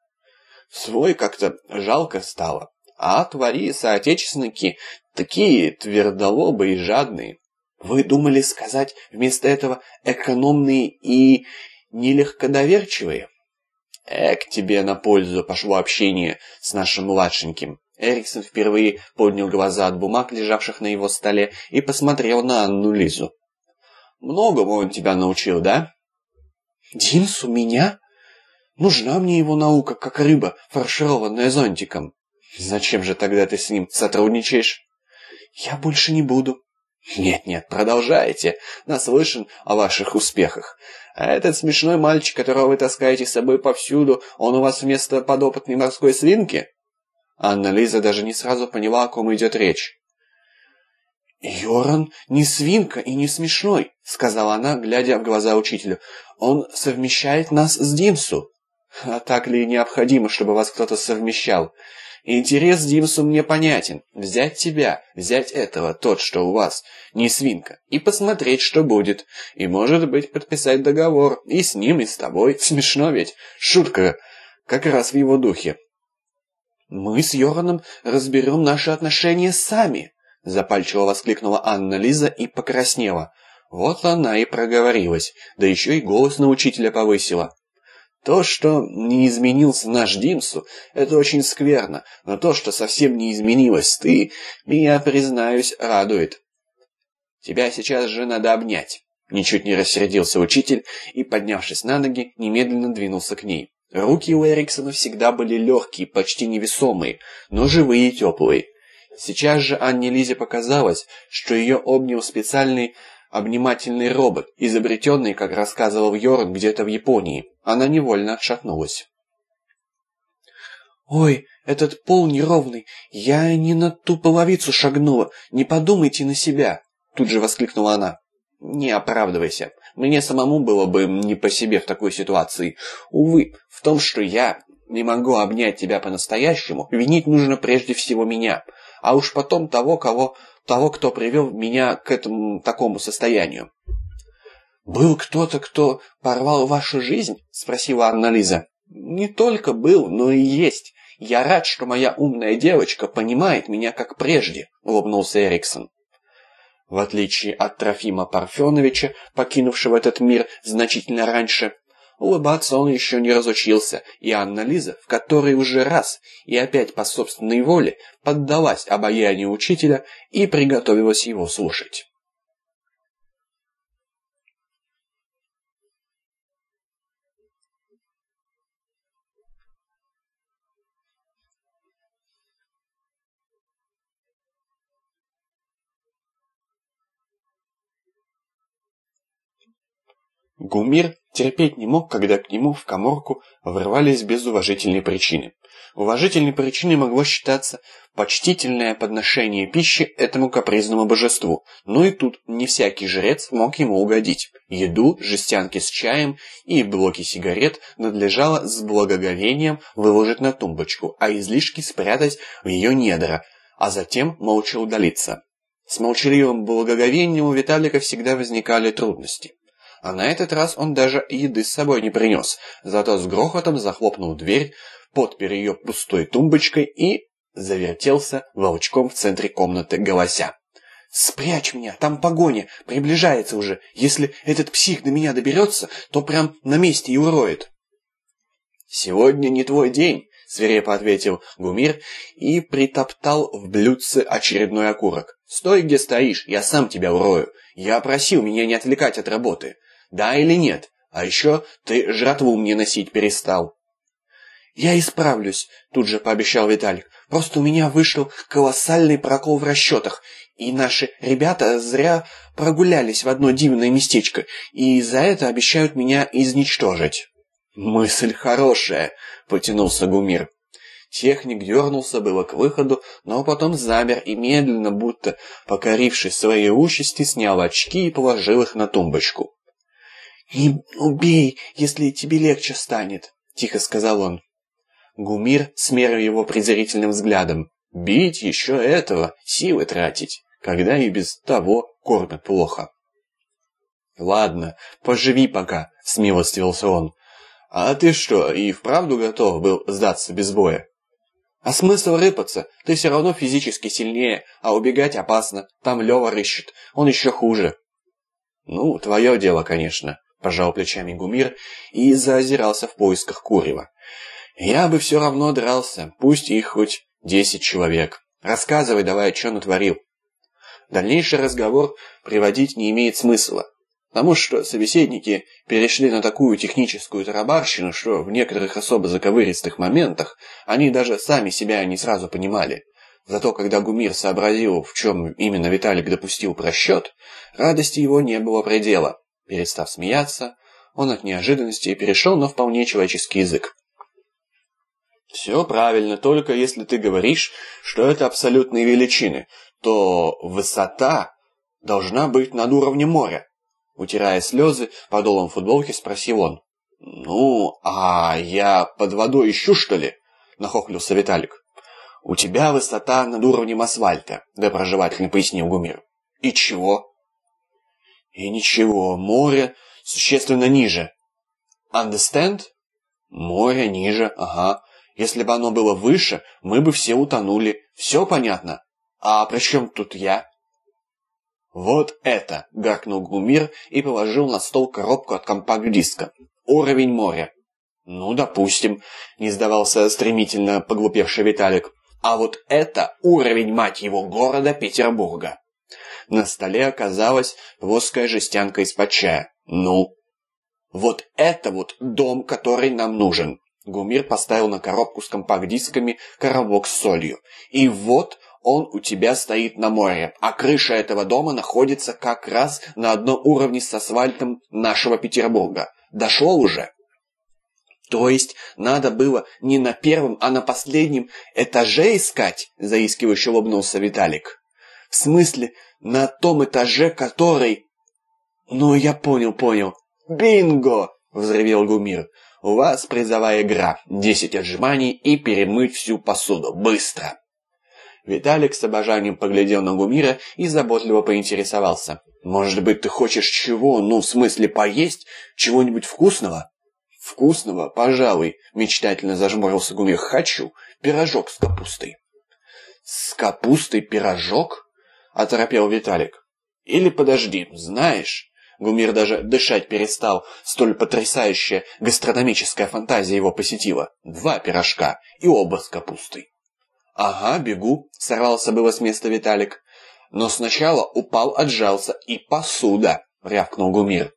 «Свой как-то жалко стало. А твои соотечественники такие твердолобые и жадные. Вы думали сказать вместо этого экономные и нелегкодоверчивые?» Эк, тебе на пользу пошло общение с нашим младшеньким. Эриксон впервые поднял глаза от бумаг, лежавших на его столе, и посмотрел на Анну Лизу. «Многому он тебя научил, да?» «Димс у меня? Нужна мне его наука, как рыба, фаршированная зонтиком». «Зачем же тогда ты с ним сотрудничаешь?» «Я больше не буду». «Нет-нет, продолжайте. Наслышан о ваших успехах. А этот смешной мальчик, которого вы таскаете с собой повсюду, он у вас вместо подопытной морской свинки?» Анна-Лиза даже не сразу поняла, о ком идет речь. «Йоран не свинка и не смешной», — сказала она, глядя в глаза учителю. «Он совмещает нас с Димсу». «А так ли необходимо, чтобы вас кто-то совмещал? Интерес Димсу мне понятен. Взять тебя, взять этого, тот, что у вас, не свинка, и посмотреть, что будет. И, может быть, подписать договор. И с ним, и с тобой. Смешно ведь. Шутка. Как раз в его духе. «Мы с Йораном разберем наши отношения сами», — запальчиво воскликнула Анна-Лиза и покраснела. Вот она и проговорилась, да еще и голос на учителя повысила. То, что не изменился наш Димсу, это очень скверно, но то, что совсем не изменилась ты, меня, признаюсь, радует. Тебя сейчас же надо обнять. Ничуть не рассердился учитель и, поднявшись на ноги, немедленно двинулся к ней. Руки у Эриксона всегда были легкие, почти невесомые, но живые и теплые. Сейчас же Анне Лизе показалось, что ее обнял специальный обнимательный робот, изобретенный, как рассказывал Йорн, где-то в Японии. Она невольно отшатнулась. «Ой, этот пол неровный. Я не на ту половицу шагнула. Не подумайте на себя!» Тут же воскликнула она. «Не оправдывайся. Мне самому было бы не по себе в такой ситуации. Увы, в том, что я не могу обнять тебя по-настоящему, винить нужно прежде всего меня, а уж потом того, кого, того, кто привел меня к этому такому состоянию. «Был кто-то, кто порвал вашу жизнь?» — спросила Анна-Лиза. «Не только был, но и есть. Я рад, что моя умная девочка понимает меня как прежде», — улыбнулся Эриксон. В отличие от Трофима Парфеновича, покинувшего этот мир значительно раньше, улыбаться он еще не разучился, и Анна-Лиза, в которой уже раз и опять по собственной воле поддалась обаянию учителя и приготовилась его слушать. Гумир терпеть не мог, когда к нему в коморку врывались без уважительной причины. Уважительной причиной могло считаться почтительное подношение пищи этому капризному божеству, но и тут не всякий жрец мог ему угодить. Еду, жестянки с чаем и блоки сигарет надлежало с благоговением выложить на тумбочку, а излишки спрятать в ее недра, а затем молча удалиться. С молчаливым благоговением у Виталика всегда возникали трудности. А на этот раз он даже еды с собой не принес, зато с грохотом захлопнул дверь, подпер ее пустой тумбочкой и завертелся волчком в центре комнаты, голося. «Спрячь меня, там погоня, приближается уже. Если этот псих до меня доберется, то прям на месте и уроет». «Сегодня не твой день», — свирепо ответил Гумир и притоптал в блюдце очередной окурок. «Стой, где стоишь, я сам тебя урою. Я просил меня не отвлекать от работы. Да или нет? А еще ты жратву мне носить перестал. «Я исправлюсь», — тут же пообещал Виталик. «Просто у меня вышел колоссальный прокол в расчетах, и наши ребята зря прогулялись в одно дивное местечко, и за это обещают меня изничтожить». «Мысль хорошая», — потянулся Гумир. Техник дернулся было к выходу, но потом замер и медленно, будто покорившись своей участи, снял очки и положил их на тумбочку. «Не убей, если тебе легче станет», — тихо сказал он. Гумир смерил его презрительным взглядом. «Бить еще этого, силы тратить, когда и без того кормят плохо». «Ладно, поживи пока», — смилостивился он. «А ты что, и вправду готов был сдаться без боя?» «А смысл рыпаться? Ты все равно физически сильнее, а убегать опасно. Там Лева рыщет, он еще хуже». «Ну, твое дело, конечно», — пожал плечами Гумир и заозирался в поисках курева. «Я бы все равно дрался, пусть их хоть десять человек. Рассказывай давай, что натворил». Дальнейший разговор приводить не имеет смысла, потому что собеседники перешли на такую техническую тарабарщину, что в некоторых особо заковыристых моментах они даже сами себя не сразу понимали. Зато когда Гумир сообразил, в чем именно Виталик допустил просчет, радости его не было предела. Перестав смеяться, он от неожиданности перешел на вполне человеческий язык. «Все правильно, только если ты говоришь, что это абсолютные величины, то высота должна быть над уровнем моря». Утирая слезы, подолом футболки спросил он. «Ну, а я под водой ищу, что ли?» — нахохлился Виталик. «У тебя высота над уровнем асфальта», — доброжелательно пояснил Гумир. «И чего?» И ничего, море существенно ниже. Understand? Море ниже, ага. Если бы оно было выше, мы бы все утонули. Все понятно? А при чем тут я? Вот это, гаркнул Гумир и положил на стол коробку от компакт-диска. Уровень моря. Ну, допустим, не сдавался стремительно поглупевший Виталик. А вот это уровень, мать его, города Петербурга. На столе оказалась плоская жестянка из-под чая. «Ну?» «Вот это вот дом, который нам нужен!» Гумир поставил на коробку с компакт-дисками коробок с солью. «И вот он у тебя стоит на море, а крыша этого дома находится как раз на одном уровне с асфальтом нашего Петербурга. Дошло уже?» «То есть надо было не на первом, а на последнем этаже искать?» – заискивающе улыбнулся Виталик. «В смысле, на том этаже, который... «Ну, я понял, понял». «Бинго!» — взревел Гумир. «У вас призовая игра. Десять отжиманий и перемыть всю посуду. Быстро!» Виталик с обожанием поглядел на Гумира и заботливо поинтересовался. «Может быть, ты хочешь чего? Ну, в смысле, поесть? Чего-нибудь вкусного?» «Вкусного? Пожалуй», — мечтательно зажмурился Гумир. «Хочу. Пирожок с капустой». «С капустой пирожок?» — оторопел Виталик. «Или подожди, знаешь...» Гумир даже дышать перестал, столь потрясающая гастрономическая фантазия его посетила. Два пирожка и оба с капустой. «Ага, бегу», — сорвался было с места Виталик. Но сначала упал, отжался, и посуда, — рявкнул Гумир.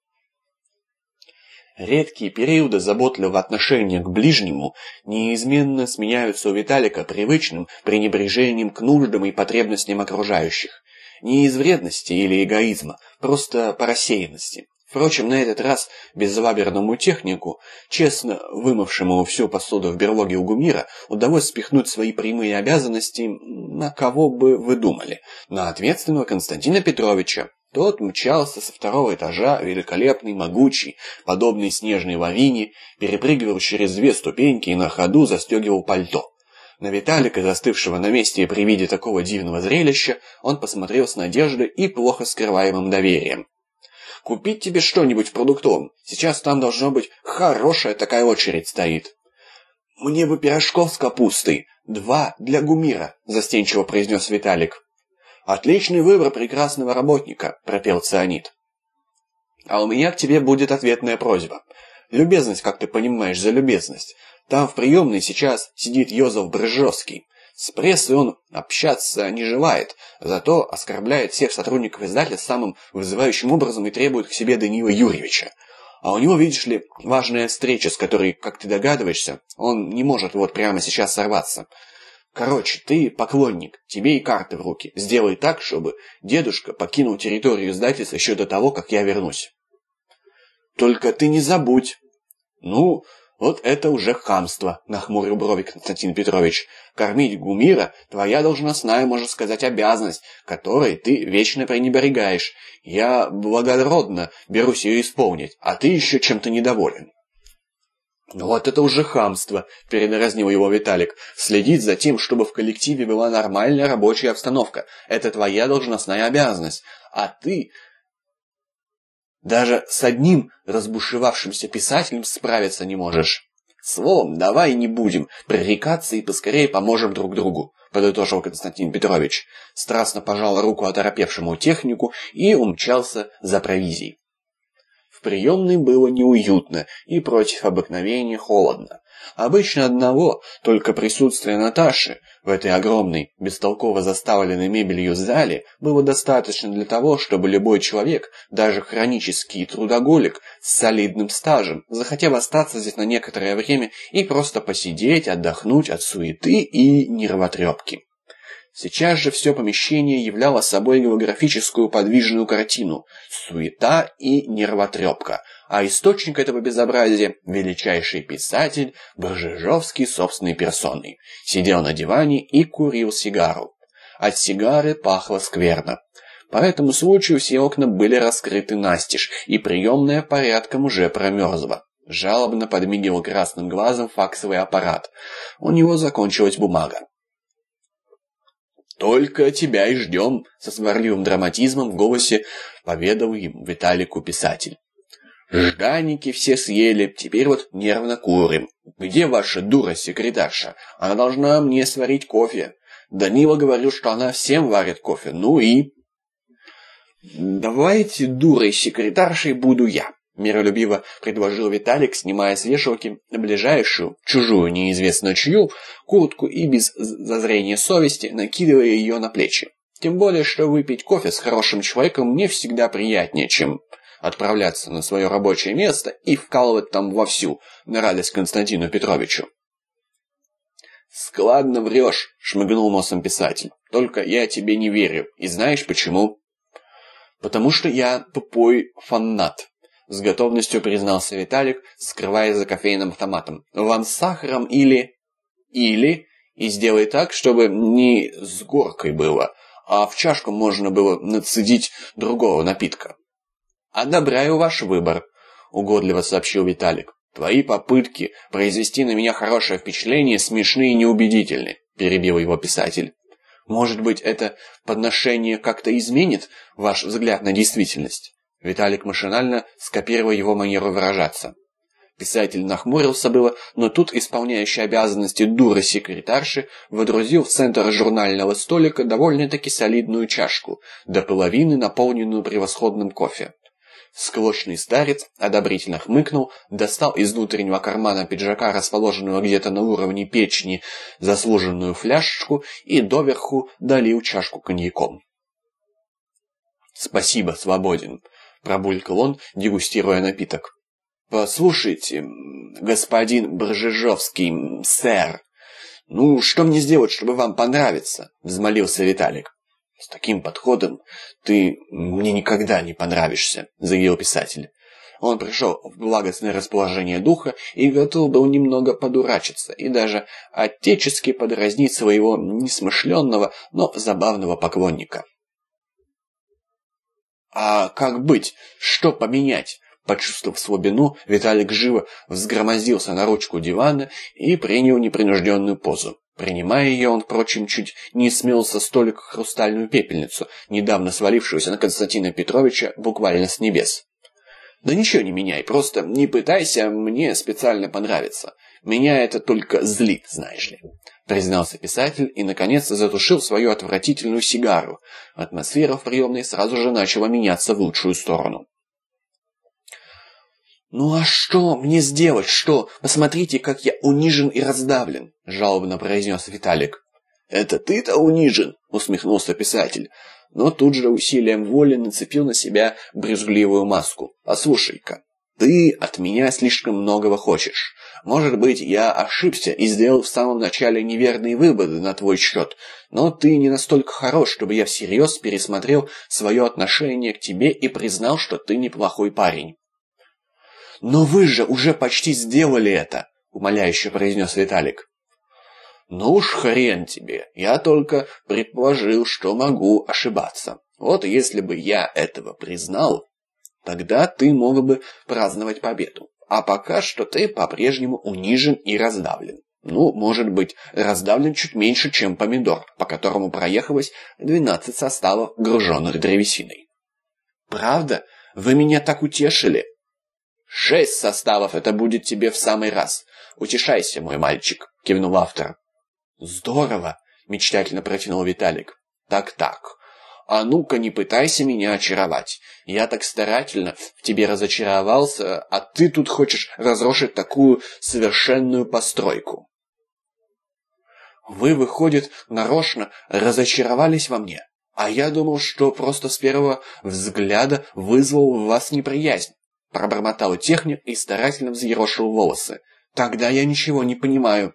Редкие периоды заботливого отношения к ближнему неизменно сменяются у Виталика привычным пренебрежением к нуждам и потребностям окружающих. Не из вредности или эгоизма, просто по рассеянности. Впрочем, на этот раз безлаберному технику, честно вымывшему всю посуду в берлоге у Гумира, удалось спихнуть свои прямые обязанности на кого бы вы думали, на ответственного Константина Петровича. Тот мчался со второго этажа, великолепный, могучий, подобный снежной лавине, перепрыгивал через две ступеньки и на ходу застегивал пальто. На Виталика, застывшего на месте при виде такого дивного зрелища, он посмотрел с надеждой и плохо скрываемым доверием. Купить тебе что-нибудь в продуктовом. Сейчас там должно быть хорошая такая очередь стоит. Мне бы пирожков с капустой. Два для Гумира, застенчиво произнес Виталик. Отличный выбор прекрасного работника, пропел Цианид. А у меня к тебе будет ответная просьба. Любезность, как ты понимаешь, за любезность. Там в приемной сейчас сидит Йозеф Брыжовский. С прессой он общаться не желает, зато оскорбляет всех сотрудников издательства самым вызывающим образом и требует к себе Даниила Юрьевича. А у него, видишь ли, важная встреча, с которой, как ты догадываешься, он не может вот прямо сейчас сорваться. Короче, ты поклонник, тебе и карты в руки. Сделай так, чтобы дедушка покинул территорию издательства еще до того, как я вернусь. Только ты не забудь. Ну, «Вот это уже хамство», — нахмурил брови Константин Петрович. «Кормить Гумира — твоя должностная, можно сказать, обязанность, которой ты вечно пренебрегаешь. Я благородно берусь ее исполнить, а ты еще чем-то недоволен». «Вот это уже хамство», — передразнил его Виталик. «Следить за тем, чтобы в коллективе была нормальная рабочая обстановка. Это твоя должностная обязанность. А ты даже с одним разбушевавшимся писателем справиться не можешь. Словом, давай не будем пререкаться и поскорее поможем друг другу, подытожил Константин Петрович. Страстно пожал руку оторопевшему технику и умчался за провизией. В приемной было неуютно и против обыкновения холодно. Обычно одного, только присутствия Наташи в этой огромной, бестолково заставленной мебелью зале было достаточно для того, чтобы любой человек, даже хронический трудоголик с солидным стажем, захотел остаться здесь на некоторое время и просто посидеть, отдохнуть от суеты и нервотрепки. Сейчас же все помещение являло собой географическую подвижную картину – суета и нервотрепка, а источник этого безобразия – величайший писатель Божижовский собственной персоной. Сидел на диване и курил сигару. От сигары пахло скверно. По этому случаю все окна были раскрыты настежь, и приемная порядком уже промерзла. Жалобно подмигивал красным глазом факсовый аппарат. У него закончилась бумага. «Только тебя и ждем», — со сварливым драматизмом в голосе поведал ему Виталику писатель. «Жданики все съели, теперь вот нервно курим. Где ваша дура-секретарша? Она должна мне сварить кофе. Данила говорил, что она всем варит кофе. Ну и...» «Давайте дурой-секретаршей буду я», Миролюбиво предложил Виталик, снимая с вешалки ближайшую, чужую, неизвестно чью, куртку и без зазрения совести накидывая ее на плечи. Тем более, что выпить кофе с хорошим человеком мне всегда приятнее, чем отправляться на свое рабочее место и вкалывать там вовсю, на радость Константину Петровичу. «Складно врешь», — шмыгнул носом писатель. «Только я тебе не верю. И знаешь почему?» «Потому что я тупой фанат», с готовностью признался Виталик, скрываясь за кофейным автоматом. «Вам с сахаром или...» «Или...» И сделай так, чтобы не с горкой было, а в чашку можно было нацедить другого напитка. «Одобряю ваш выбор», — угодливо сообщил Виталик. «Твои попытки произвести на меня хорошее впечатление смешны и неубедительны», — перебил его писатель. «Может быть, это подношение как-то изменит ваш взгляд на действительность?» Виталик машинально скопировал его манеру выражаться. Писатель нахмурился было, но тут исполняющий обязанности дура секретарши водрузил в центр журнального столика довольно-таки солидную чашку, до половины наполненную превосходным кофе. Склочный старец одобрительно хмыкнул, достал из внутреннего кармана пиджака, расположенного где-то на уровне печени, заслуженную фляжечку и доверху долил чашку коньяком. «Спасибо, свободен», — пробулькал он, дегустируя напиток. «Послушайте, господин Бржежовский, сэр, ну что мне сделать, чтобы вам понравиться?» — взмолился Виталик. «С таким подходом ты мне никогда не понравишься», — заявил писатель. Он пришел в благостное расположение духа и готов был немного подурачиться и даже отечески подразнить своего несмышленного, но забавного поклонника. «А как быть? Что поменять?» Почувствовав слабину, Виталик живо взгромоздился на ручку дивана и принял непринужденную позу. Принимая ее, он, впрочем, чуть не смел со столика хрустальную пепельницу, недавно свалившуюся на Константина Петровича буквально с небес. «Да ничего не меняй, просто не пытайся мне специально понравиться. Меня это только злит, знаешь ли», — признался писатель и, наконец, затушил свою отвратительную сигару. Атмосфера в приемной сразу же начала меняться в лучшую сторону. «Ну а что мне сделать? Что? Посмотрите, как я унижен и раздавлен!» – жалобно произнес Виталик. «Это ты-то унижен?» – усмехнулся писатель. Но тут же усилием воли нацепил на себя брюзгливую маску. «Послушай-ка, ты от меня слишком многого хочешь. Может быть, я ошибся и сделал в самом начале неверные выводы на твой счет, но ты не настолько хорош, чтобы я всерьез пересмотрел свое отношение к тебе и признал, что ты неплохой парень. «Но вы же уже почти сделали это!» — умоляюще произнес Виталик. «Ну уж хрен тебе, я только предположил, что могу ошибаться. Вот если бы я этого признал, тогда ты мог бы праздновать победу. А пока что ты по-прежнему унижен и раздавлен. Ну, может быть, раздавлен чуть меньше, чем помидор, по которому проехалось 12 составов, груженных древесиной. «Правда? Вы меня так утешили!» «Шесть составов, это будет тебе в самый раз. Утешайся, мой мальчик», — кивнул автор. «Здорово», — мечтательно протянул Виталик. «Так-так. А ну-ка не пытайся меня очаровать. Я так старательно в тебе разочаровался, а ты тут хочешь разрушить такую совершенную постройку». «Вы, выходит, нарочно разочаровались во мне?» А я думал, что просто с первого взгляда вызвал в вас неприязнь. Пробормотал техник и старательно взъерошил волосы. «Тогда я ничего не понимаю».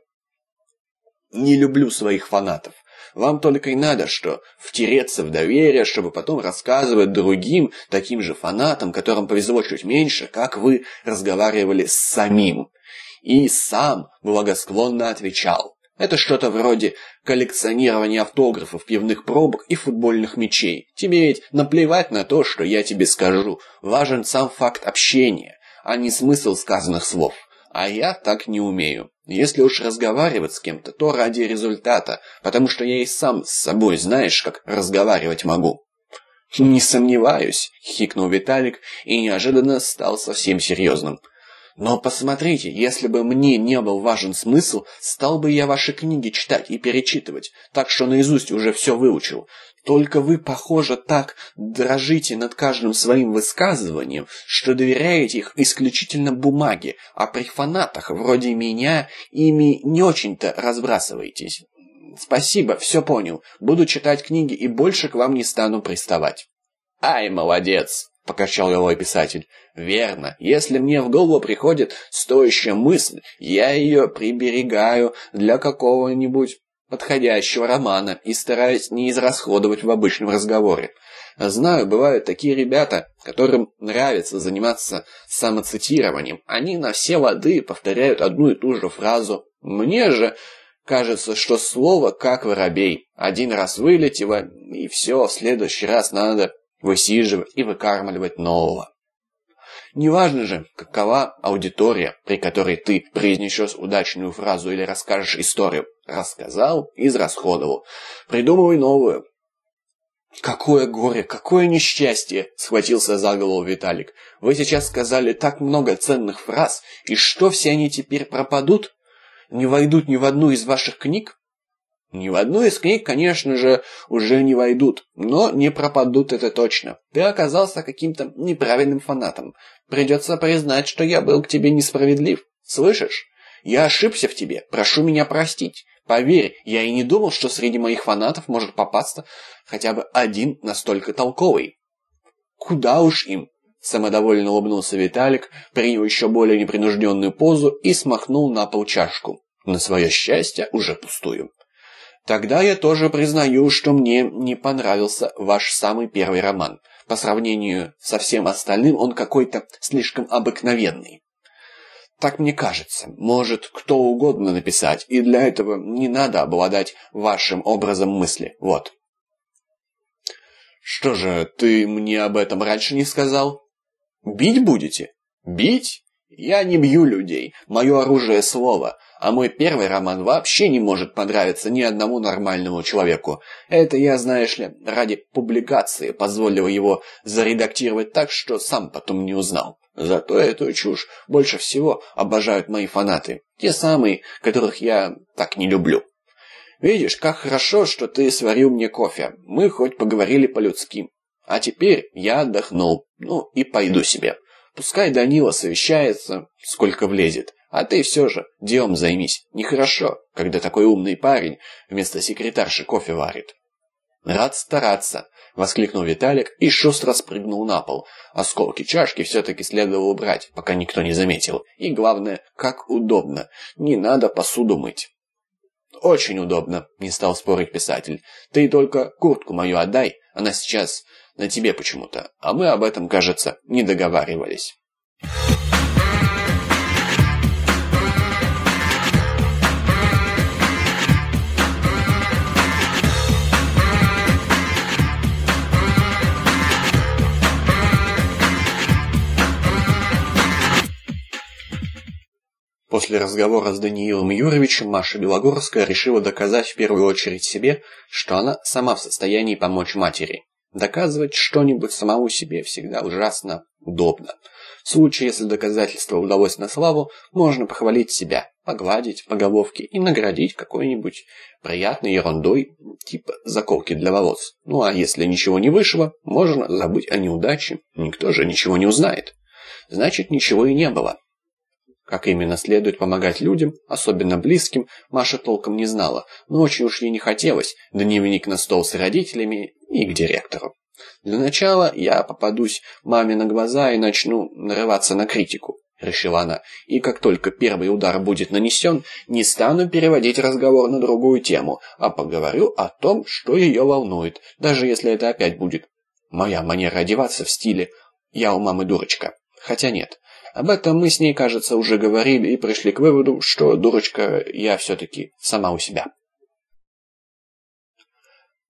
«Не люблю своих фанатов. Вам только и надо, что втереться в доверие, чтобы потом рассказывать другим, таким же фанатам, которым повезло чуть меньше, как вы разговаривали с самим. И сам благосклонно отвечал. Это что-то вроде коллекционирования автографов, пивных пробок и футбольных мячей. Тебе ведь наплевать на то, что я тебе скажу. Важен сам факт общения, а не смысл сказанных слов. А я так не умею. Если уж разговаривать с кем-то, то ради результата, потому что я и сам с собой знаешь, как разговаривать могу. «Не сомневаюсь», — хикнул Виталик и неожиданно стал совсем серьезным. Но посмотрите, если бы мне не был важен смысл, стал бы я ваши книги читать и перечитывать, так что наизусть уже все выучил. Только вы, похоже, так дрожите над каждым своим высказыванием, что доверяете их исключительно бумаге, а при фанатах вроде меня ими не очень-то разбрасываетесь. Спасибо, все понял. Буду читать книги и больше к вам не стану приставать. Ай, молодец! — покачал головой писатель. «Верно. Если мне в голову приходит стоящая мысль, я ее приберегаю для какого-нибудь подходящего романа и стараюсь не израсходовать в обычном разговоре. Знаю, бывают такие ребята, которым нравится заниматься самоцитированием. Они на все лады повторяют одну и ту же фразу. Мне же кажется, что слово как воробей. Один раз вылетело, и все, в следующий раз надо высиживать и выкармливать нового. Неважно же, какова аудитория, при которой ты произнесешь удачную фразу или расскажешь историю. Рассказал, израсходовал. Придумывай новую. «Какое горе, какое несчастье!» — схватился за голову Виталик. «Вы сейчас сказали так много ценных фраз, и что, все они теперь пропадут? Не войдут ни в одну из ваших книг?» Ни в одну из книг, конечно же, уже не войдут, но не пропадут это точно. Ты оказался каким-то неправильным фанатом. Придется признать, что я был к тебе несправедлив. Слышишь? Я ошибся в тебе, прошу меня простить. Поверь, я и не думал, что среди моих фанатов может попасться хотя бы один настолько толковый. Куда уж им? Самодовольно улыбнулся Виталик, принял еще более непринужденную позу и смахнул на пол чашку. На свое счастье, уже пустую. Тогда я тоже признаю, что мне не понравился ваш самый первый роман. По сравнению со всем остальным он какой-то слишком обыкновенный. Так мне кажется. Может, кто угодно написать, и для этого не надо обладать вашим образом мысли. Вот. Что же, ты мне об этом раньше не сказал? Бить будете? Бить? Я не бью людей. Мое оружие слово. А мой первый роман вообще не может понравиться ни одному нормальному человеку. Это я, знаешь ли, ради публикации позволил его заредактировать так, что сам потом не узнал. Зато эту чушь больше всего обожают мои фанаты. Те самые, которых я так не люблю. Видишь, как хорошо, что ты сварил мне кофе. Мы хоть поговорили по-людски. А теперь я отдохнул. Ну и пойду себе. Пускай Данила совещается, сколько влезет. А ты все же делом займись. Нехорошо, когда такой умный парень вместо секретарши кофе варит. «Рад стараться!» — воскликнул Виталик и шустро спрыгнул на пол. Осколки чашки все-таки следовало убрать, пока никто не заметил. И главное, как удобно. Не надо посуду мыть. «Очень удобно», — не стал спорить писатель. «Ты только куртку мою отдай, она сейчас на тебе почему-то, а мы об этом, кажется, не договаривались». После разговора с Даниилом Юровичем Маша Белогорская решила доказать в первую очередь себе, что она сама в состоянии помочь матери. Доказывать что-нибудь самому себе всегда ужасно удобно. В случае, если доказательство удалось на славу, можно похвалить себя, погладить по головке и наградить какой-нибудь приятной ерундой, типа заколки для волос. Ну а если ничего не вышло, можно забыть о неудаче, никто же ничего не узнает. Значит, ничего и не было. Как именно следует помогать людям, особенно близким, Маша толком не знала, но очень уж ей не хотелось дневник на стол с родителями и к директору. Для начала я попадусь маме на глаза и начну нарываться на критику, решила она. И как только первый удар будет нанесен, не стану переводить разговор на другую тему, а поговорю о том, что ее волнует, даже если это опять будет моя манера одеваться в стиле «я у мамы дурочка». Хотя нет, об этом мы с ней, кажется, уже говорили и пришли к выводу, что дурочка я все-таки сама у себя.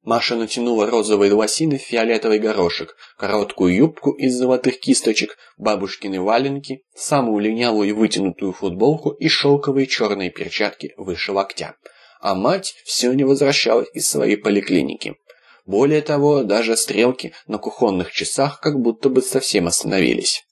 Маша натянула розовые лосины в фиолетовый горошек, короткую юбку из золотых кисточек, бабушкины валенки, самую линялую вытянутую футболку и шелковые черные перчатки выше локтя. А мать все не возвращалась из своей поликлиники. Более того, даже стрелки на кухонных часах как будто бы совсем остановились.